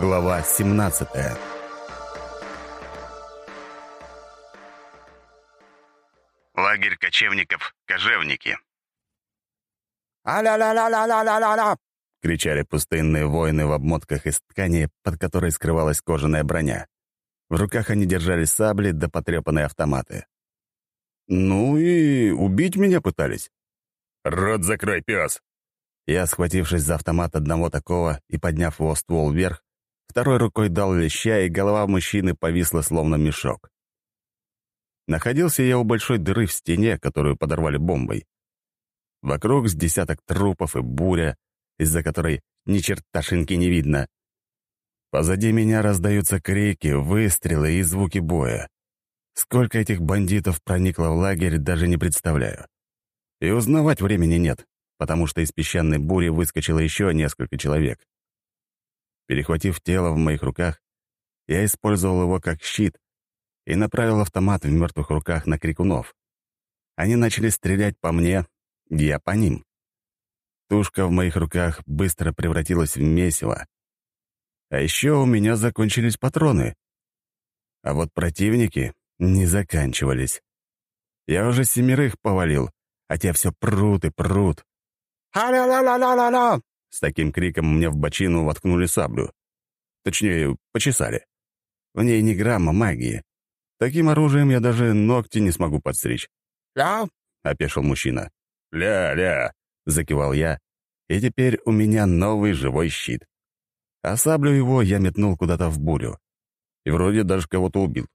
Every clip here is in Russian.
Глава 17 Лагерь кочевников «Кожевники». «А-ля-ля-ля-ля-ля-ля-ля-ля!» — кричали пустынные воины в обмотках из ткани, под которой скрывалась кожаная броня. В руках они держали сабли да потрепанные автоматы. «Ну и убить меня пытались». «Рот закрой, пес!» Я, схватившись за автомат одного такого и подняв его ствол вверх, второй рукой дал леща, и голова мужчины повисла словно мешок. Находился я у большой дыры в стене, которую подорвали бомбой. Вокруг с десяток трупов и буря, из-за которой ни черташинки не видно. Позади меня раздаются крики, выстрелы и звуки боя. Сколько этих бандитов проникло в лагерь, даже не представляю. И узнавать времени нет, потому что из песчаной бури выскочило еще несколько человек. Перехватив тело в моих руках, я использовал его как щит и направил автомат в мертвых руках на крикунов. Они начали стрелять по мне, я по ним. Тушка в моих руках быстро превратилась в месиво. А еще у меня закончились патроны. А вот противники не заканчивались. Я уже семерых повалил, а те все прут и прут. «Ха-ля-ля-ля-ля-ля-ля!» С таким криком мне в бочину воткнули саблю. Точнее, почесали. В ней ни грамма магии. Таким оружием я даже ногти не смогу подстричь. «Ля?» — опешил мужчина. «Ля-ля!» — закивал я, и теперь у меня новый живой щит. А саблю его я метнул куда-то в бурю. И вроде даже кого-то убил.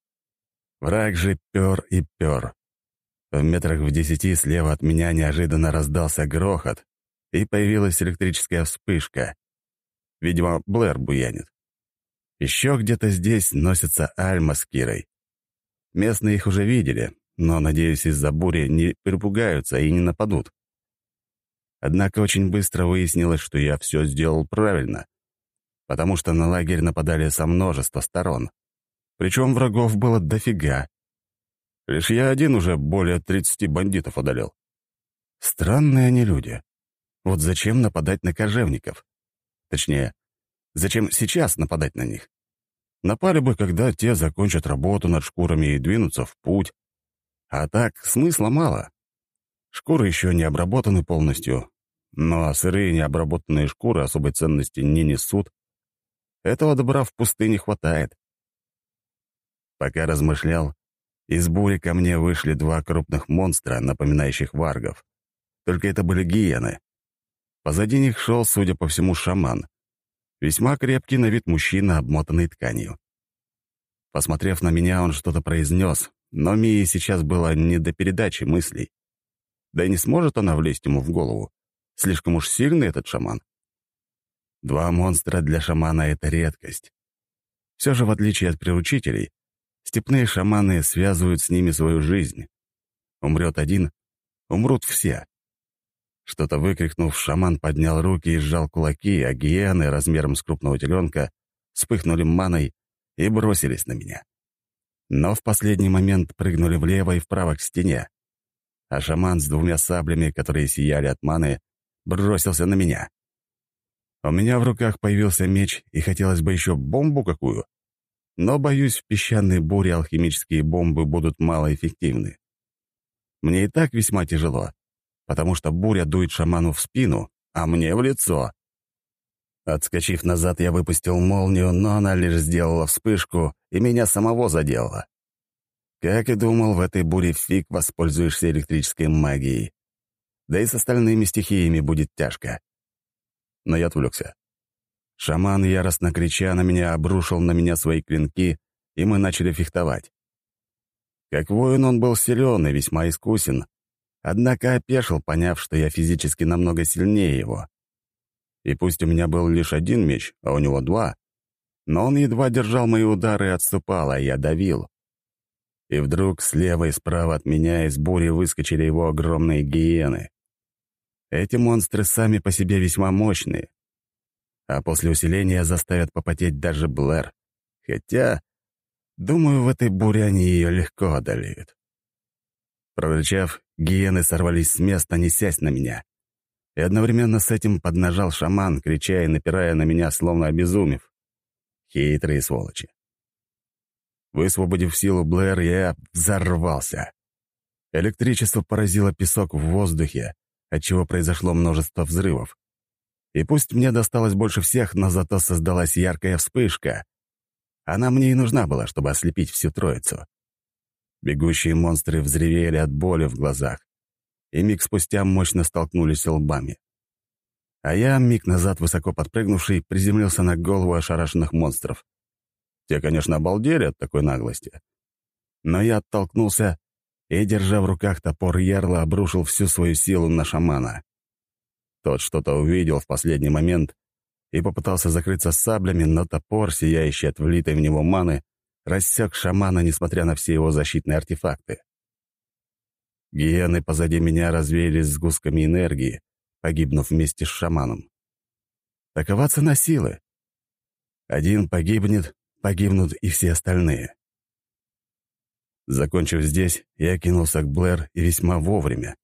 Враг же пер и пер. В метрах в десяти слева от меня неожиданно раздался грохот, и появилась электрическая вспышка. Видимо, Блэр буянит. Еще где-то здесь носится Альма с Кирой. Местные их уже видели, но, надеюсь, из-за бури не перепугаются и не нападут. Однако очень быстро выяснилось, что я все сделал правильно, потому что на лагерь нападали со множества сторон. Причем врагов было дофига. Лишь я один уже более 30 бандитов одолел. Странные они люди. Вот зачем нападать на кожевников? Точнее, зачем сейчас нападать на них? Напали бы, когда те закончат работу над шкурами и двинутся в путь. А так смысла мало. Шкуры еще не обработаны полностью, но сырые необработанные шкуры особой ценности не несут. Этого добра в пустыне хватает. Пока размышлял, из бури ко мне вышли два крупных монстра, напоминающих варгов. Только это были гиены. Позади них шел, судя по всему, шаман. Весьма крепкий на вид мужчина, обмотанный тканью. Посмотрев на меня, он что-то произнес, но Мии сейчас было не до передачи мыслей. Да и не сможет она влезть ему в голову. Слишком уж сильный этот шаман. Два монстра для шамана — это редкость. Все же, в отличие от приручителей, степные шаманы связывают с ними свою жизнь. Умрет один — умрут все. Что-то выкрикнув, шаман поднял руки и сжал кулаки, а гиены размером с крупного теленка вспыхнули маной и бросились на меня. Но в последний момент прыгнули влево и вправо к стене. А шаман с двумя саблями, которые сияли от маны, бросился на меня. У меня в руках появился меч, и хотелось бы еще бомбу какую. Но, боюсь, в песчаной буре алхимические бомбы будут малоэффективны. Мне и так весьма тяжело потому что буря дует шаману в спину, а мне в лицо. Отскочив назад, я выпустил молнию, но она лишь сделала вспышку и меня самого задела. Как и думал, в этой буре фиг воспользуешься электрической магией. Да и с остальными стихиями будет тяжко. Но я отвлекся. Шаман, яростно крича на меня, обрушил на меня свои клинки, и мы начали фехтовать. Как воин он был силен и весьма искусен, Однако опешил, поняв, что я физически намного сильнее его. И пусть у меня был лишь один меч, а у него два, но он едва держал мои удары и отступал, а я давил. И вдруг слева и справа от меня из бури выскочили его огромные гиены. Эти монстры сами по себе весьма мощные. А после усиления заставят попотеть даже Блэр. Хотя, думаю, в этой буре они ее легко одолеют. Прорычав, гиены сорвались с места, несясь на меня. И одновременно с этим поднажал шаман, крича и напирая на меня, словно обезумев. Хитрые сволочи. Высвободив силу Блэр, я взорвался. Электричество поразило песок в воздухе, отчего произошло множество взрывов. И пусть мне досталось больше всех, но зато создалась яркая вспышка. Она мне и нужна была, чтобы ослепить всю троицу. Бегущие монстры взревели от боли в глазах, и миг спустя мощно столкнулись лбами. А я, миг назад высоко подпрыгнувший, приземлился на голову ошарашенных монстров. Те, конечно, обалдели от такой наглости. Но я оттолкнулся и, держа в руках топор ярла, обрушил всю свою силу на шамана. Тот что-то увидел в последний момент и попытался закрыться саблями, но топор, сияющий от влитой в него маны, рассек шамана, несмотря на все его защитные артефакты. Гиены позади меня развеялись с гусками энергии, погибнув вместе с шаманом. Такова цена силы. Один погибнет, погибнут и все остальные. Закончив здесь, я кинулся к Блэр и весьма вовремя,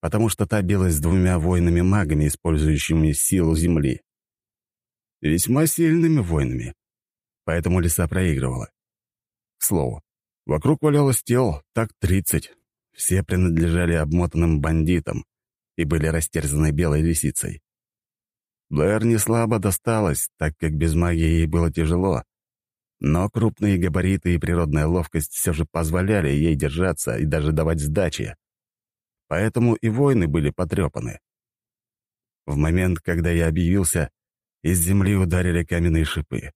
потому что та билась с двумя воинами-магами, использующими силу Земли. Весьма сильными воинами, поэтому лиса проигрывала. К слову, вокруг валялось тел так тридцать. Все принадлежали обмотанным бандитам и были растерзаны белой лисицей. Блэр не слабо досталась, так как без магии ей было тяжело, но крупные габариты и природная ловкость все же позволяли ей держаться и даже давать сдачи. Поэтому и воины были потрепаны. В момент, когда я объявился, из земли ударили каменные шипы.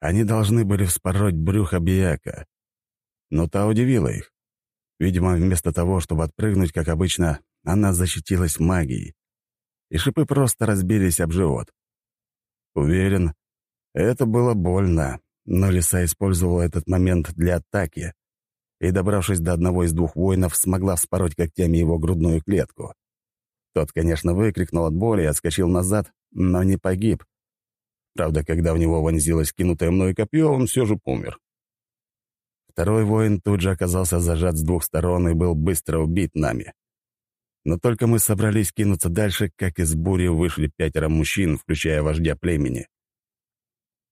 Они должны были вспороть брюхо Бияка. Но та удивила их. Видимо, вместо того, чтобы отпрыгнуть, как обычно, она защитилась магией. И шипы просто разбились об живот. Уверен, это было больно, но лиса использовала этот момент для атаки и, добравшись до одного из двух воинов, смогла вспороть когтями его грудную клетку. Тот, конечно, выкрикнул от боли и отскочил назад, но не погиб. Правда, когда в него вонзилось кинутое мной копье, он все же помер. Второй воин тут же оказался зажат с двух сторон и был быстро убит нами. Но только мы собрались кинуться дальше, как из бури вышли пятеро мужчин, включая вождя племени.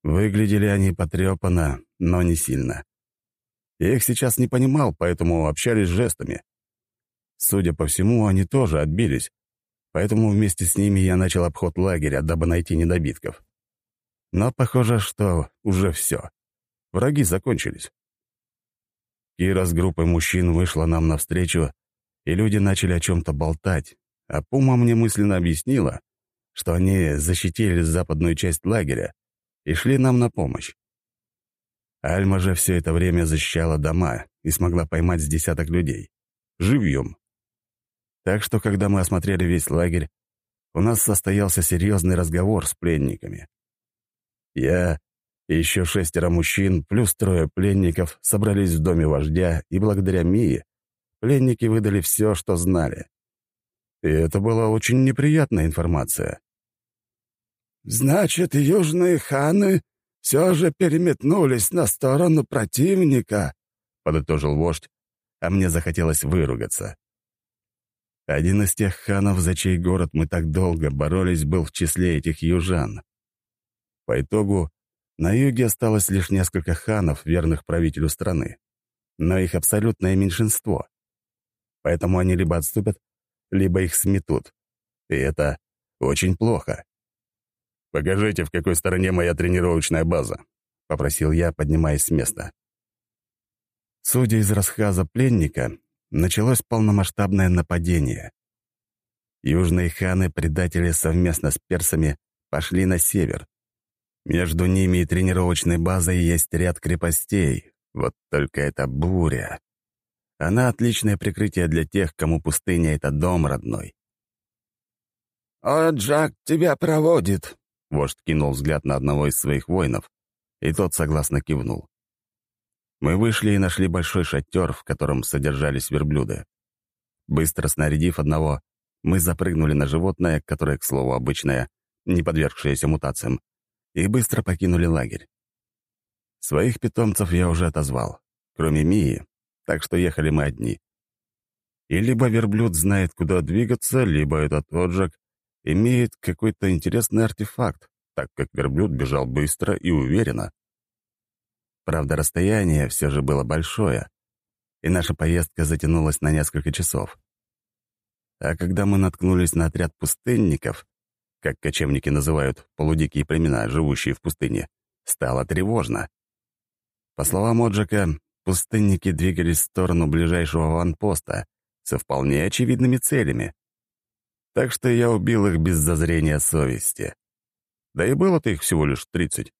Выглядели они потрепанно, но не сильно. Я их сейчас не понимал, поэтому общались жестами. Судя по всему, они тоже отбились, поэтому вместе с ними я начал обход лагеря, дабы найти недобитков. Но похоже, что уже все. Враги закончились. Кира с группой мужчин вышла нам навстречу, и люди начали о чем-то болтать, а Пума мне мысленно объяснила, что они защитили западную часть лагеря, и шли нам на помощь. Альма же все это время защищала дома и смогла поймать с десяток людей. Живьем. Так что, когда мы осмотрели весь лагерь, у нас состоялся серьезный разговор с пленниками. Я и еще шестеро мужчин, плюс трое пленников, собрались в доме вождя, и благодаря Мии пленники выдали все, что знали. И это была очень неприятная информация. «Значит, южные ханы все же переметнулись на сторону противника», — подытожил вождь, а мне захотелось выругаться. Один из тех ханов, за чей город мы так долго боролись, был в числе этих южан. По итогу, на юге осталось лишь несколько ханов, верных правителю страны, но их абсолютное меньшинство. Поэтому они либо отступят, либо их сметут. И это очень плохо. «Покажите, в какой стороне моя тренировочная база», — попросил я, поднимаясь с места. Судя из рассказа пленника, началось полномасштабное нападение. Южные ханы-предатели совместно с персами пошли на север. Между ними и тренировочной базой есть ряд крепостей. Вот только это буря. Она отличное прикрытие для тех, кому пустыня — это дом родной. «О, Джак тебя проводит», Вождь кинул взгляд на одного из своих воинов, и тот согласно кивнул. Мы вышли и нашли большой шатер, в котором содержались верблюды. Быстро снарядив одного, мы запрыгнули на животное, которое, к слову, обычное, не подвергшееся мутациям, и быстро покинули лагерь. Своих питомцев я уже отозвал, кроме Мии, так что ехали мы одни. И либо верблюд знает, куда двигаться, либо этот отжиг имеет какой-то интересный артефакт, так как верблюд бежал быстро и уверенно. Правда, расстояние все же было большое, и наша поездка затянулась на несколько часов. А когда мы наткнулись на отряд пустынников, как кочевники называют полудикие племена, живущие в пустыне, стало тревожно. По словам Оджика, пустынники двигались в сторону ближайшего ванпоста со вполне очевидными целями. Так что я убил их без зазрения совести. Да и было-то их всего лишь тридцать,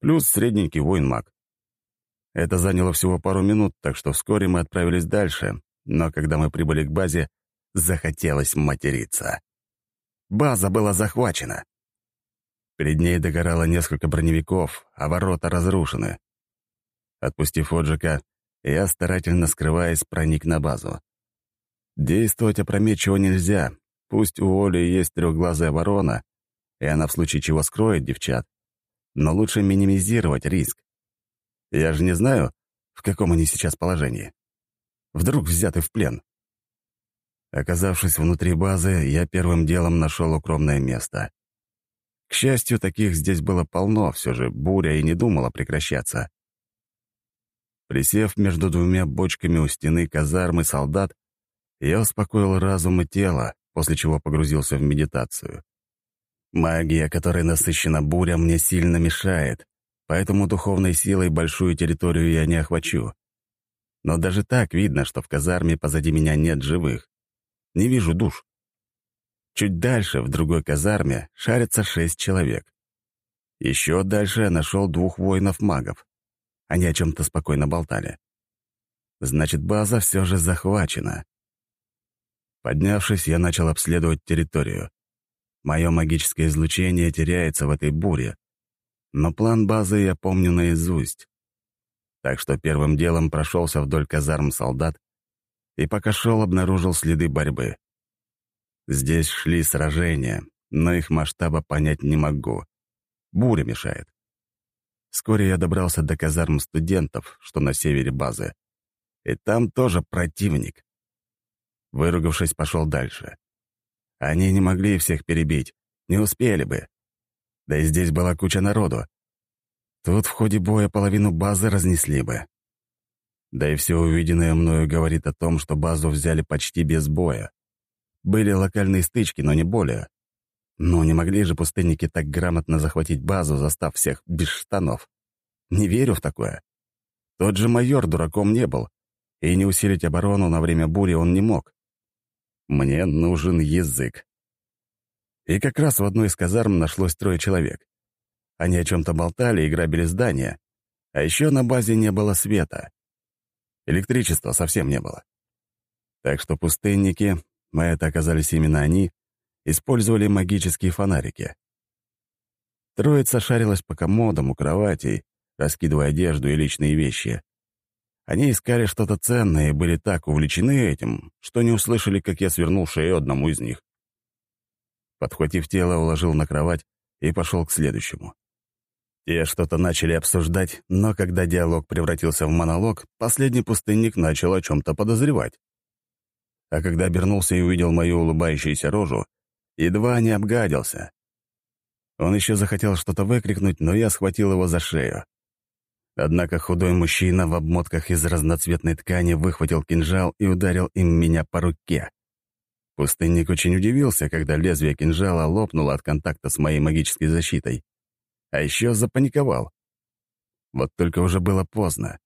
плюс средненький воин-маг. Это заняло всего пару минут, так что вскоре мы отправились дальше, но когда мы прибыли к базе, захотелось материться. База была захвачена. Перед ней догорало несколько броневиков, а ворота разрушены. Отпустив Оджика, я, старательно скрываясь, проник на базу. Действовать опрометчиво нельзя. Пусть у Оли есть трехглазая ворона, и она в случае чего скроет девчат, но лучше минимизировать риск. Я же не знаю, в каком они сейчас положении. Вдруг взяты в плен. Оказавшись внутри базы, я первым делом нашел укромное место. К счастью, таких здесь было полно, все же буря и не думала прекращаться. Присев между двумя бочками у стены казармы солдат, я успокоил разум и тело, после чего погрузился в медитацию. Магия, которой насыщена буря, мне сильно мешает, поэтому духовной силой большую территорию я не охвачу. Но даже так видно, что в казарме позади меня нет живых. Не вижу душ. Чуть дальше, в другой казарме, шарятся шесть человек. Еще дальше я нашел двух воинов-магов. Они о чем-то спокойно болтали. Значит, база все же захвачена. Поднявшись, я начал обследовать территорию. Мое магическое излучение теряется в этой буре. Но план базы я помню наизусть. Так что первым делом прошелся вдоль казарм солдат и пока шел, обнаружил следы борьбы. Здесь шли сражения, но их масштаба понять не могу. Буря мешает. Вскоре я добрался до казарм студентов, что на севере базы. И там тоже противник. Выругавшись, пошел дальше. Они не могли всех перебить, не успели бы. Да и здесь была куча народу. Тут в ходе боя половину базы разнесли бы. Да и все увиденное мною говорит о том, что базу взяли почти без боя. Были локальные стычки, но не более. Но не могли же пустынники так грамотно захватить базу, застав всех без штанов. Не верю в такое. Тот же майор дураком не был, и не усилить оборону на время бури он не мог. Мне нужен язык. И как раз в одной из казарм нашлось трое человек. Они о чем-то болтали и грабили здание, а еще на базе не было света. Электричества совсем не было. Так что пустынники, мы это оказались именно они, использовали магические фонарики. Троица шарилась по комодам у кроватей, раскидывая одежду и личные вещи. Они искали что-то ценное и были так увлечены этим, что не услышали, как я свернул шею одному из них. Подхватив тело, уложил на кровать и пошел к следующему. Те что-то начали обсуждать, но когда диалог превратился в монолог, последний пустынник начал о чем-то подозревать. А когда обернулся и увидел мою улыбающуюся рожу, едва не обгадился. Он еще захотел что-то выкрикнуть, но я схватил его за шею. Однако худой мужчина в обмотках из разноцветной ткани выхватил кинжал и ударил им меня по руке. Пустынник очень удивился, когда лезвие кинжала лопнуло от контакта с моей магической защитой. А еще запаниковал. Вот только уже было поздно.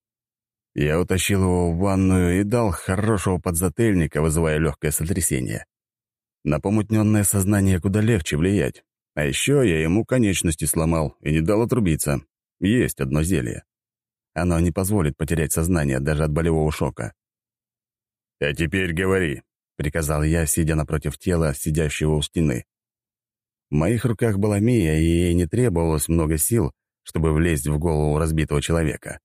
Я утащил его в ванную и дал хорошего подзатыльника, вызывая легкое сотрясение. На помутненное сознание куда легче влиять. А еще я ему конечности сломал и не дал отрубиться. Есть одно зелье. Оно не позволит потерять сознание даже от болевого шока. «А теперь говори», — приказал я, сидя напротив тела, сидящего у стены. В моих руках была Мия, и ей не требовалось много сил, чтобы влезть в голову разбитого человека.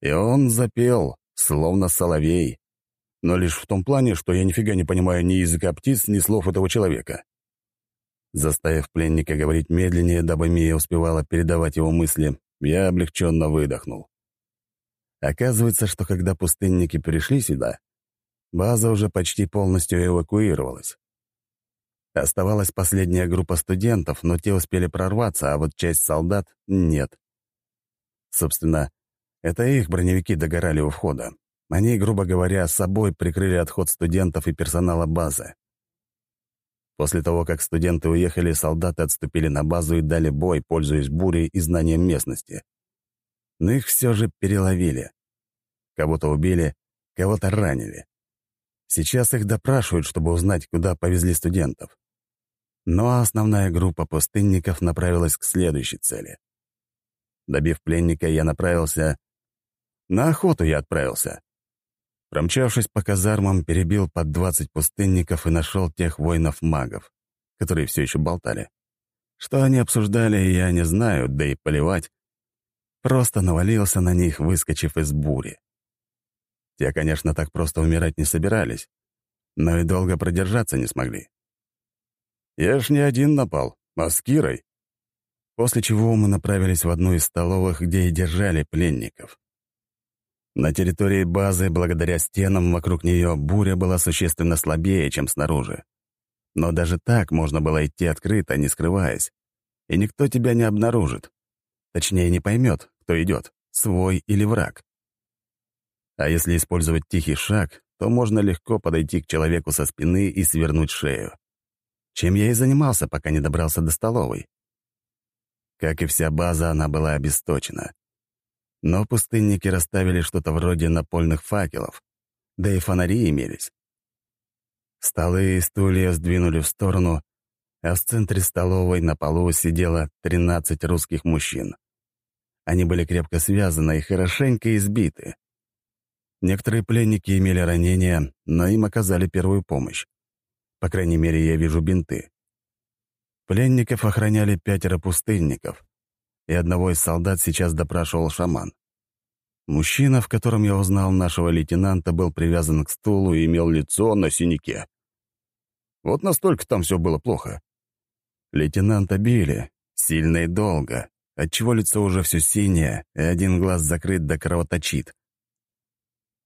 И он запел, словно соловей, но лишь в том плане, что я нифига не понимаю ни языка птиц, ни слов этого человека. Заставив пленника говорить медленнее, дабы Мия успевала передавать его мысли, я облегченно выдохнул. Оказывается, что когда пустынники пришли сюда, база уже почти полностью эвакуировалась. Оставалась последняя группа студентов, но те успели прорваться, а вот часть солдат — нет. Собственно, это их броневики догорали у входа. Они, грубо говоря, с собой прикрыли отход студентов и персонала базы. После того, как студенты уехали, солдаты отступили на базу и дали бой, пользуясь бурей и знанием местности. Но их все же переловили. Кого-то убили, кого-то ранили. Сейчас их допрашивают, чтобы узнать, куда повезли студентов. Но основная группа пустынников направилась к следующей цели. Добив пленника, я направился... На охоту я отправился. Промчавшись по казармам, перебил под двадцать пустынников и нашел тех воинов-магов, которые все еще болтали. Что они обсуждали, я не знаю, да и поливать. Просто навалился на них, выскочив из бури. Те, конечно, так просто умирать не собирались, но и долго продержаться не смогли. Я ж не один напал, а с Кирой. После чего мы направились в одну из столовых, где и держали пленников. На территории базы, благодаря стенам вокруг нее, буря была существенно слабее, чем снаружи. Но даже так можно было идти открыто, не скрываясь. И никто тебя не обнаружит. Точнее, не поймет, кто идет, свой или враг. А если использовать тихий шаг, то можно легко подойти к человеку со спины и свернуть шею. Чем я и занимался, пока не добрался до столовой. Как и вся база, она была обесточена. Но пустынники расставили что-то вроде напольных факелов, да и фонари имелись. Столы и стулья сдвинули в сторону, а в центре столовой на полу сидело 13 русских мужчин. Они были крепко связаны и хорошенько избиты. Некоторые пленники имели ранения, но им оказали первую помощь. По крайней мере, я вижу бинты. Пленников охраняли пятеро пустынников, и одного из солдат сейчас допрашивал шаман. Мужчина, в котором я узнал нашего лейтенанта, был привязан к стулу и имел лицо на синяке. Вот настолько там все было плохо. Лейтенанта били, сильно и долго, отчего лицо уже все синее, и один глаз закрыт до кровоточит.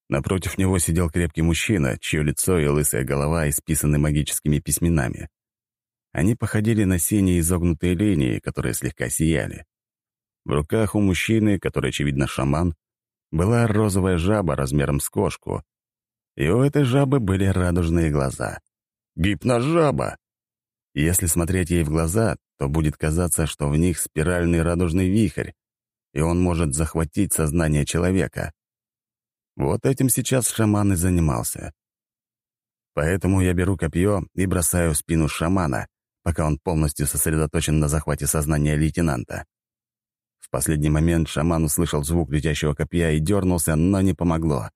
Напротив него сидел крепкий мужчина, чье лицо и лысая голова исписаны магическими письменами. Они походили на синие изогнутые линии, которые слегка сияли. В руках у мужчины, который, очевидно, шаман, была розовая жаба размером с кошку, и у этой жабы были радужные глаза. Гипножаба! Если смотреть ей в глаза, то будет казаться, что в них спиральный радужный вихрь, и он может захватить сознание человека. Вот этим сейчас шаман и занимался. Поэтому я беру копье и бросаю в спину шамана, пока он полностью сосредоточен на захвате сознания лейтенанта. В последний момент шаман услышал звук летящего копья и дернулся, но не помогло.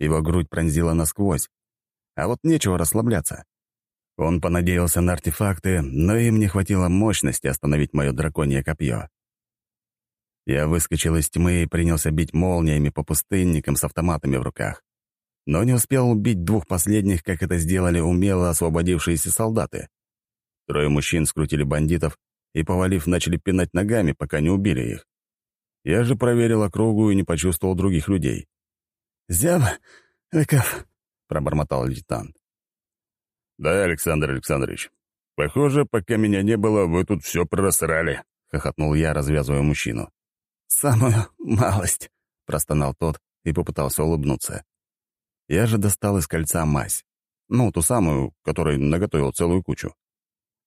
Его грудь пронзила насквозь. А вот нечего расслабляться. Он понадеялся на артефакты, но им не хватило мощности остановить мое драконье копье. Я выскочил из тьмы и принялся бить молниями по пустынникам с автоматами в руках. Но не успел убить двух последних, как это сделали умело освободившиеся солдаты. Трое мужчин скрутили бандитов и, повалив, начали пинать ногами, пока не убили их. Я же проверил округу и не почувствовал других людей. «Зяба, Лыков», — пробормотал лейтенант. «Да, Александр Александрович. Похоже, пока меня не было, вы тут все просрали», — хохотнул я, развязывая мужчину. «Самую малость», — простонал тот и попытался улыбнуться. Я же достал из кольца мазь. Ну, ту самую, которой наготовил целую кучу.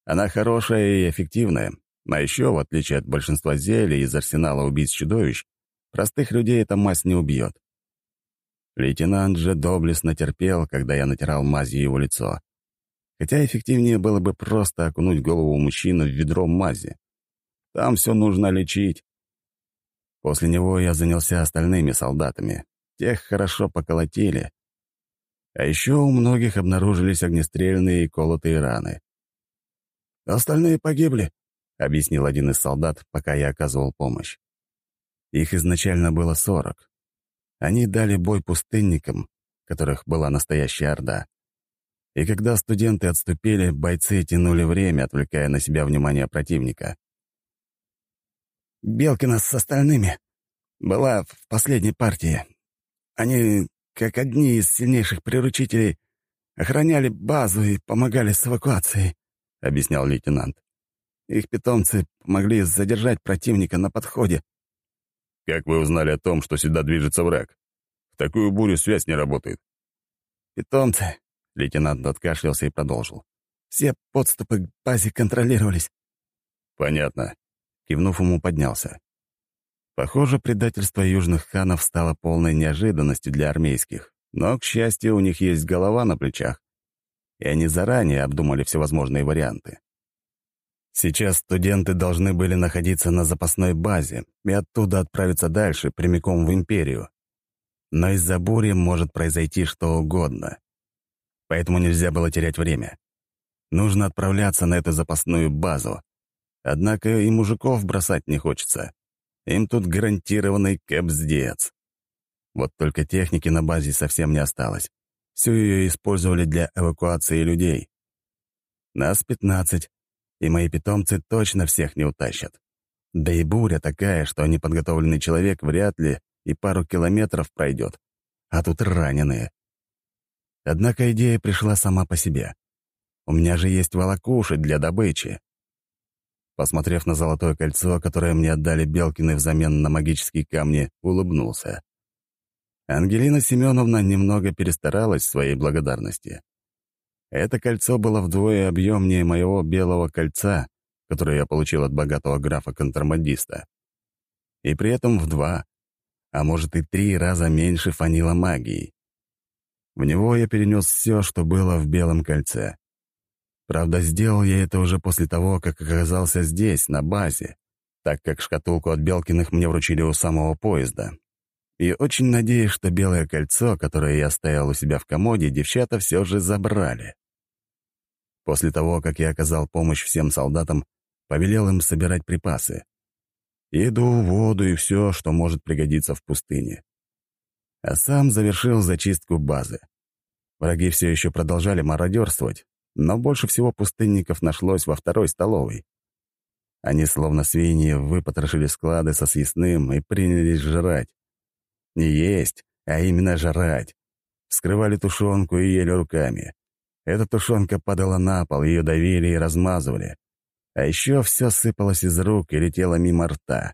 Она хорошая и эффективная, а еще, в отличие от большинства зелий из арсенала убийц-чудовищ, простых людей эта мазь не убьет. Лейтенант же доблестно терпел, когда я натирал мазью его лицо. Хотя эффективнее было бы просто окунуть голову мужчины в ведро мази. Там все нужно лечить. После него я занялся остальными солдатами. Тех хорошо поколотили. А еще у многих обнаружились огнестрельные и колотые раны. «Остальные погибли», — объяснил один из солдат, пока я оказывал помощь. Их изначально было сорок. Они дали бой пустынникам, которых была настоящая орда. И когда студенты отступили, бойцы тянули время, отвлекая на себя внимание противника. «Белкина с остальными была в последней партии. Они, как одни из сильнейших приручителей, охраняли базу и помогали с эвакуацией», — объяснял лейтенант. «Их питомцы могли задержать противника на подходе». «Как вы узнали о том, что сюда движется враг? В такую бурю связь не работает». «Питомцы», — лейтенант откашлялся и продолжил. «Все подступы к базе контролировались». «Понятно», — кивнув ему, поднялся. Похоже, предательство южных ханов стало полной неожиданностью для армейских, но, к счастью, у них есть голова на плечах, и они заранее обдумали всевозможные варианты. Сейчас студенты должны были находиться на запасной базе и оттуда отправиться дальше, прямиком в Империю. Но из-за бури может произойти что угодно. Поэтому нельзя было терять время. Нужно отправляться на эту запасную базу. Однако и мужиков бросать не хочется. Им тут гарантированный кэпсдец. Вот только техники на базе совсем не осталось. Всю ее использовали для эвакуации людей. Нас пятнадцать, и мои питомцы точно всех не утащат. Да и буря такая, что неподготовленный человек вряд ли и пару километров пройдет. А тут раненые. Однако идея пришла сама по себе. У меня же есть волокуши для добычи. Посмотрев на золотое кольцо, которое мне отдали Белкины взамен на магические камни, улыбнулся. Ангелина Семеновна немного перестаралась в своей благодарности. Это кольцо было вдвое объемнее моего белого кольца, которое я получил от богатого графа-контрабандиста. И при этом в два, а может и три раза меньше фанила магии. В него я перенес все, что было в белом кольце. Правда, сделал я это уже после того, как оказался здесь, на базе, так как шкатулку от Белкиных мне вручили у самого поезда. И очень надеюсь, что белое кольцо, которое я оставил у себя в комоде, девчата все же забрали. После того, как я оказал помощь всем солдатам, повелел им собирать припасы. Еду, воду и все, что может пригодиться в пустыне. А сам завершил зачистку базы. Враги все еще продолжали мародерствовать, но больше всего пустынников нашлось во второй столовой. Они, словно свиньи, выпотрошили склады со съестным и принялись жрать. Не есть, а именно жрать. Вскрывали тушенку и ели руками. Эта тушенка падала на пол, ее давили и размазывали. А еще все сыпалось из рук и летело мимо рта.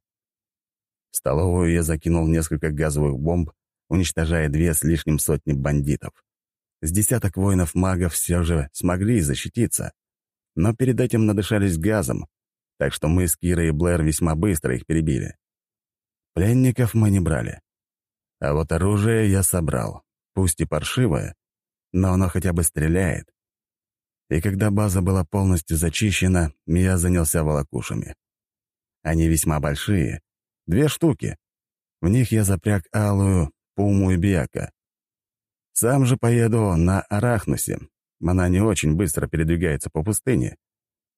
В столовую я закинул несколько газовых бомб, уничтожая две с лишним сотни бандитов. С десяток воинов-магов все же смогли защититься, но перед этим надышались газом, так что мы с Кирой и Блэр весьма быстро их перебили. Пленников мы не брали. А вот оружие я собрал, пусть и паршивое, но оно хотя бы стреляет. И когда база была полностью зачищена, я занялся волокушами. Они весьма большие, две штуки. В них я запряг алую, пуму и бияка. Сам же поеду на Арахнусе. Она не очень быстро передвигается по пустыне,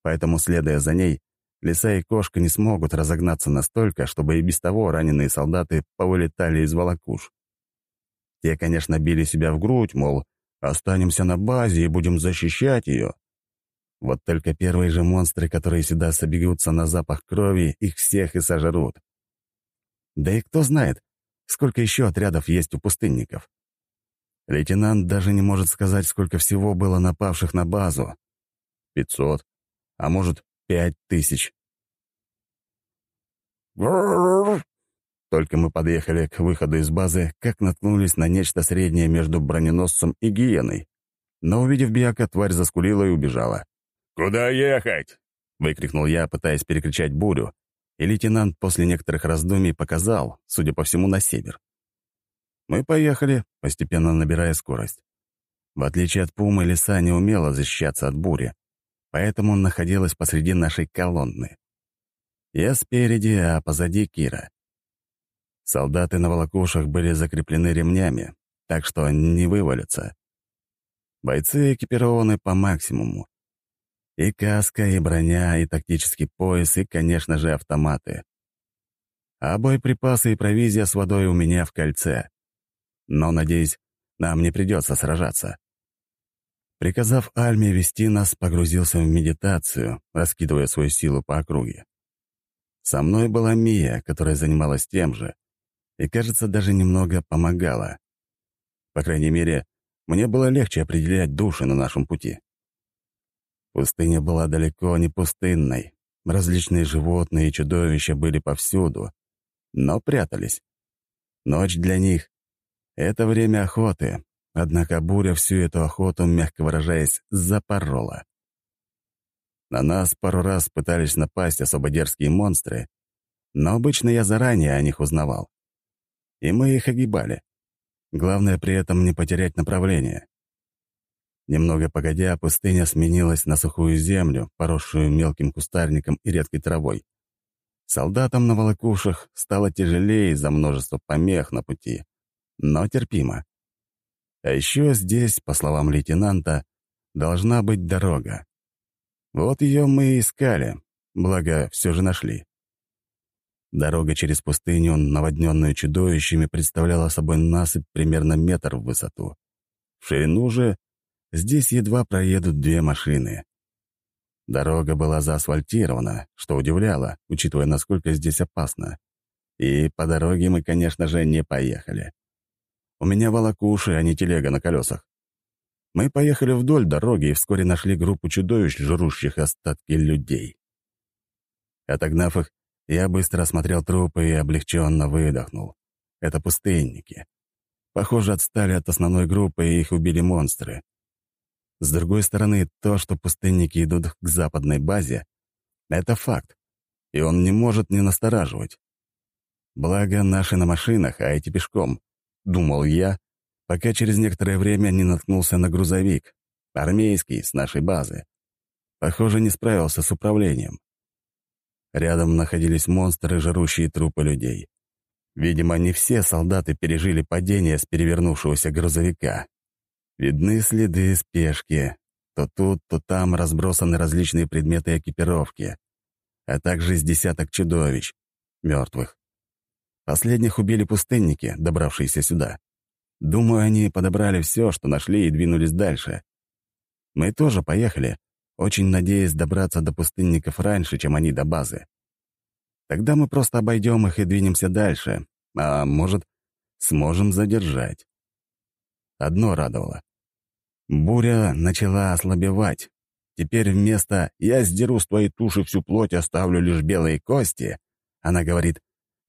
поэтому, следуя за ней, лиса и кошка не смогут разогнаться настолько, чтобы и без того раненые солдаты повылетали из волокуш. Те, конечно, били себя в грудь, мол, останемся на базе и будем защищать ее. Вот только первые же монстры, которые сюда собегутся на запах крови, их всех и сожрут. Да и кто знает, сколько еще отрядов есть у пустынников. Лейтенант даже не может сказать, сколько всего было напавших на базу. Пятьсот, а может, пять тысяч. Только мы подъехали к выходу из базы, как наткнулись на нечто среднее между броненосцем и гиеной. Но, увидев Биака, тварь заскулила и убежала. «Куда ехать?» — выкрикнул я, пытаясь перекричать бурю, и лейтенант после некоторых раздумий показал, судя по всему, на север. Мы поехали, постепенно набирая скорость. В отличие от Пумы, лиса не умела защищаться от бури, поэтому находилась посреди нашей колонны. Я спереди, а позади Кира. Солдаты на волокушах были закреплены ремнями, так что не вывалятся. Бойцы экипированы по максимуму. И каска, и броня, и тактический пояс, и, конечно же, автоматы. А боеприпасы и провизия с водой у меня в кольце. Но, надеюсь, нам не придется сражаться. Приказав Альме вести нас, погрузился в медитацию, раскидывая свою силу по округе. Со мной была Мия, которая занималась тем же, и, кажется, даже немного помогала. По крайней мере, мне было легче определять души на нашем пути. Пустыня была далеко не пустынной. Различные животные и чудовища были повсюду, но прятались. Ночь для них — это время охоты, однако буря всю эту охоту, мягко выражаясь, запорола. На нас пару раз пытались напасть особо дерзкие монстры, но обычно я заранее о них узнавал. И мы их огибали. Главное при этом не потерять направление. Немного погодя, пустыня сменилась на сухую землю, поросшую мелким кустарником и редкой травой. Солдатам на волокушах стало тяжелее из-за множества помех на пути, но терпимо. А еще здесь, по словам лейтенанта, должна быть дорога. Вот ее мы и искали, благо все же нашли. Дорога через пустыню, наводненную чудовищами, представляла собой насыпь примерно метр в высоту. В ширину же Здесь едва проедут две машины. Дорога была заасфальтирована, что удивляло, учитывая, насколько здесь опасно. И по дороге мы, конечно же, не поехали. У меня волокуши, а не телега на колесах. Мы поехали вдоль дороги и вскоре нашли группу чудовищ, жрущих остатки людей. Отогнав их, я быстро осмотрел трупы и облегченно выдохнул. Это пустынники. Похоже, отстали от основной группы, и их убили монстры. С другой стороны, то, что пустынники идут к западной базе, это факт, и он не может не настораживать. Благо, наши на машинах, а эти пешком, думал я, пока через некоторое время не наткнулся на грузовик, армейский, с нашей базы. Похоже, не справился с управлением. Рядом находились монстры, жрущие трупы людей. Видимо, не все солдаты пережили падение с перевернувшегося грузовика. Видны следы спешки. То тут, то там разбросаны различные предметы экипировки, а также с десяток чудовищ, мертвых. Последних убили пустынники, добравшиеся сюда. Думаю, они подобрали все, что нашли, и двинулись дальше. Мы тоже поехали, очень надеясь добраться до пустынников раньше, чем они до базы. Тогда мы просто обойдем их и двинемся дальше, а может, сможем задержать. Одно радовало. Буря начала ослабевать. Теперь вместо «я сдеру с твоей туши всю плоть, оставлю лишь белые кости», она говорит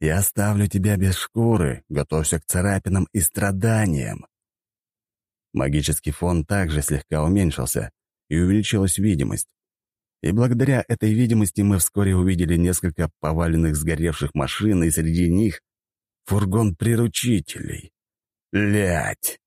«я оставлю тебя без шкуры, готовься к царапинам и страданиям». Магический фон также слегка уменьшился, и увеличилась видимость. И благодаря этой видимости мы вскоре увидели несколько поваленных сгоревших машин, и среди них фургон приручителей. Лять!